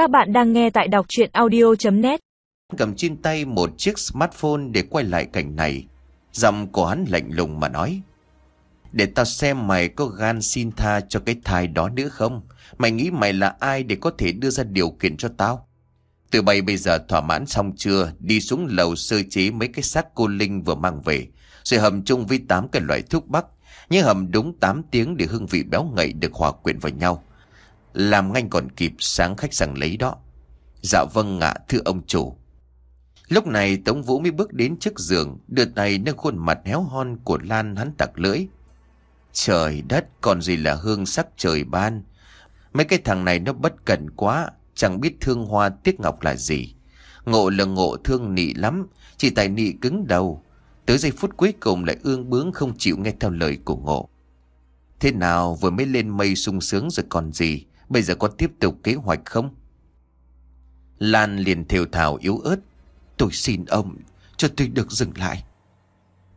Các bạn đang nghe tại đọc chuyện audio.net Cầm trên tay một chiếc smartphone để quay lại cảnh này. Giọng của hắn lạnh lùng mà nói. Để tao xem mày có gan xin tha cho cái thai đó nữa không? Mày nghĩ mày là ai để có thể đưa ra điều kiện cho tao? Từ bay bây giờ thỏa mãn xong chưa? Đi xuống lầu sơ chế mấy cái xác cô Linh vừa mang về. Rồi hầm chung với 8 cái loại thuốc bắc. Nhưng hầm đúng 8 tiếng để hương vị béo ngậy được hòa quyện vào nhau. Làm nhanh còn kịp sáng khách rằng lấy đó. Dạ vâng ạ thưa ông chủ. Lúc này Tống Vũ mới bước đến trước giường, đưa tay nâng khuôn mặt héo hon của Lan hắn tặc lưỡi. Trời đất, còn gì là hương sắc trời ban. Mấy cái thằng này nó bất cẩn quá, chẳng biết thương hoa tiếc ngọc là gì. Ngộ là ngộ thương nị lắm, chỉ tại nị cứng đầu. Tới giây phút cuối cùng lại ương bướng không chịu nghe theo lời của ngộ. Thế nào vừa mới lên mây sung sướng rồi còn gì, bây giờ có tiếp tục kế hoạch không? Lan liền thều thào yếu ớt. Tôi xin ông, cho tôi được dừng lại.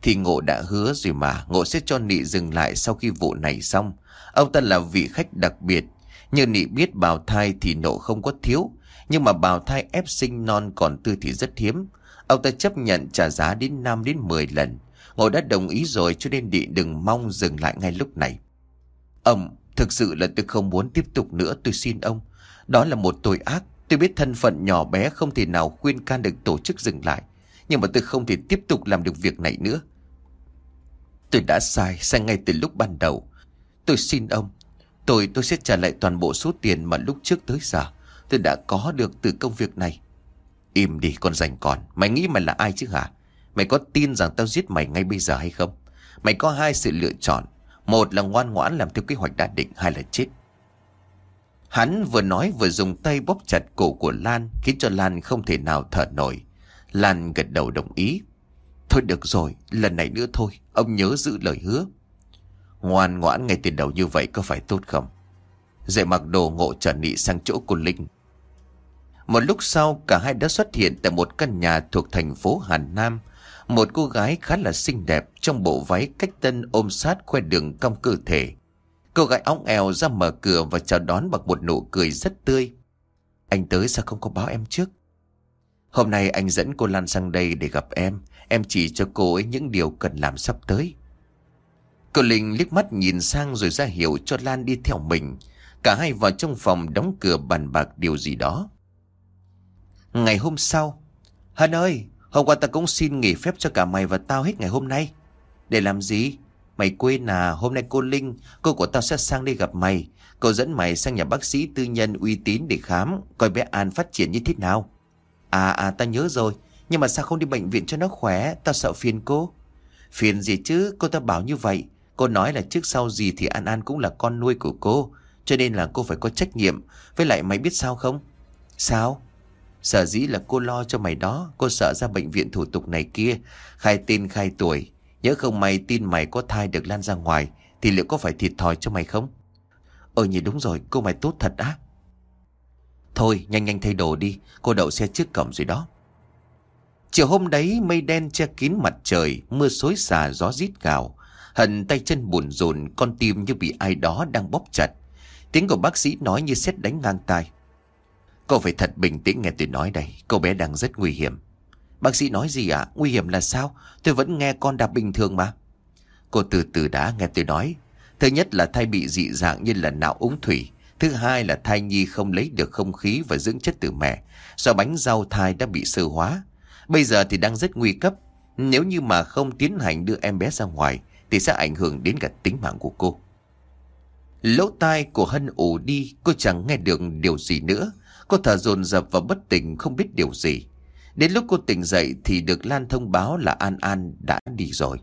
Thì ngộ đã hứa rồi mà, ngộ sẽ cho nị dừng lại sau khi vụ này xong. Ông ta là vị khách đặc biệt. Như nị biết bào thai thì nộ không có thiếu. Nhưng mà bào thai ép sinh non còn tươi thì rất hiếm. Ông ta chấp nhận trả giá đến 5 đến 10 lần. Ngộ đã đồng ý rồi cho nên nị đừng mong dừng lại ngay lúc này. Ông, thực sự là tôi không muốn tiếp tục nữa tôi xin ông. Đó là một tội ác. Tôi biết thân phận nhỏ bé không thể nào khuyên can được tổ chức dừng lại. Nhưng mà tôi không thể tiếp tục làm được việc này nữa. Tôi đã sai, sai ngay từ lúc ban đầu. Tôi xin ông, tôi tôi sẽ trả lại toàn bộ số tiền mà lúc trước tới giờ tôi đã có được từ công việc này. Im đi con rành còn, mày nghĩ mày là ai chứ hả? Mày có tin rằng tao giết mày ngay bây giờ hay không? Mày có hai sự lựa chọn. Một là ngoan ngoãn làm theo kế hoạch đã định, hai là chết. Hắn vừa nói vừa dùng tay bóp chặt cổ của Lan khiến cho Lan không thể nào thở nổi. Lan gật đầu đồng ý. Thôi được rồi, lần này nữa thôi, ông nhớ giữ lời hứa. Ngoan ngoãn ngay từ đầu như vậy có phải tốt không? Dậy mặc đồ ngộ trở nị sang chỗ của Linh. Một lúc sau cả hai đã xuất hiện tại một căn nhà thuộc thành phố Hà Nam. Một cô gái khá là xinh đẹp trong bộ váy cách tân ôm sát khoe đường cong cơ thể. Cô gái óng eo ra mở cửa và chào đón bằng một nụ cười rất tươi. Anh tới sao không có báo em trước? Hôm nay anh dẫn cô Lan sang đây để gặp em. Em chỉ cho cô ấy những điều cần làm sắp tới. Cô Linh liếc mắt nhìn sang rồi ra hiệu cho Lan đi theo mình. Cả hai vào trong phòng đóng cửa bàn bạc điều gì đó. Ngày hôm sau, Hân ơi, hôm qua ta cũng xin nghỉ phép cho cả mày và tao hết ngày hôm nay. Để làm gì? Mày quên à, hôm nay cô Linh, cô của tao sẽ sang đi gặp mày. Cô dẫn mày sang nhà bác sĩ tư nhân uy tín để khám, coi bé An phát triển như thế nào. À à, ta nhớ rồi, nhưng mà sao không đi bệnh viện cho nó khỏe, tao sợ phiền cô. Phiền gì chứ, cô ta bảo như vậy. Cô nói là trước sau gì thì An An cũng là con nuôi của cô, cho nên là cô phải có trách nhiệm. Với lại mày biết sao không? Sao? Sợ dĩ là cô lo cho mày đó, cô sợ ra bệnh viện thủ tục này kia, khai tên khai tuổi. Nhớ không mày tin mày có thai được lan ra ngoài, thì liệu có phải thiệt thòi cho mày không? Ờ nhỉ đúng rồi, cô mày tốt thật á. Thôi, nhanh nhanh thay đồ đi, cô đậu xe trước cổng rồi đó. Chiều hôm đấy mây đen che kín mặt trời, mưa xối xả gió rít gào. Hận tay chân buồn rồn, con tim như bị ai đó đang bóp chặt. Tiếng của bác sĩ nói như xét đánh ngang tai. Cô phải thật bình tĩnh nghe tôi nói đây, cô bé đang rất nguy hiểm. Bác sĩ nói gì ạ? Nguy hiểm là sao? Tôi vẫn nghe con đạp bình thường mà. Cô từ từ đã nghe tôi nói. Thứ nhất là thai bị dị dạng như là não úng thủy. Thứ hai là thai nhi không lấy được không khí và dưỡng chất từ mẹ. Do bánh rau thai đã bị sơ hóa. Bây giờ thì đang rất nguy cấp. Nếu như mà không tiến hành đưa em bé ra ngoài thì sẽ ảnh hưởng đến cả tính mạng của cô. Lỗ tai của Hân ủ đi, cô chẳng nghe được điều gì nữa. Cô thở dồn dập và bất tỉnh không biết điều gì. Đến lúc cô tỉnh dậy thì được Lan thông báo là An An đã đi rồi.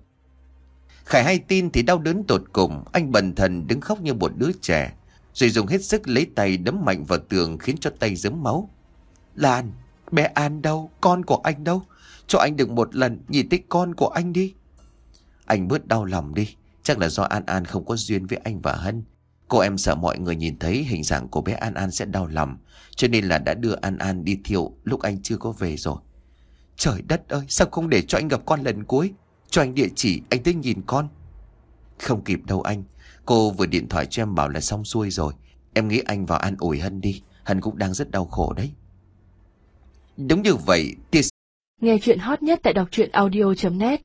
Khải hay tin thì đau đớn tột cùng, anh bần thần đứng khóc như một đứa trẻ, rồi dùng hết sức lấy tay đấm mạnh vào tường khiến cho tay dấm máu. Lan, bé An đâu, con của anh đâu? Cho anh được một lần nhìn thấy con của anh đi. Anh bớt đau lòng đi, chắc là do An An không có duyên với anh và Hân. Cô em sợ mọi người nhìn thấy hình dạng của bé An An sẽ đau lòng, cho nên là đã đưa An An đi thiệu lúc anh chưa có về rồi. Trời đất ơi, sao không để cho anh gặp con lần cuối? Cho anh địa chỉ, anh tới nhìn con. Không kịp đâu anh, cô vừa điện thoại cho em bảo là xong xuôi rồi. Em nghĩ anh vào an ủi Hân đi. Hân cũng đang rất đau khổ đấy Đúng như vậy tia Nghe chuyện hot nhất tại đọc truyện audio.net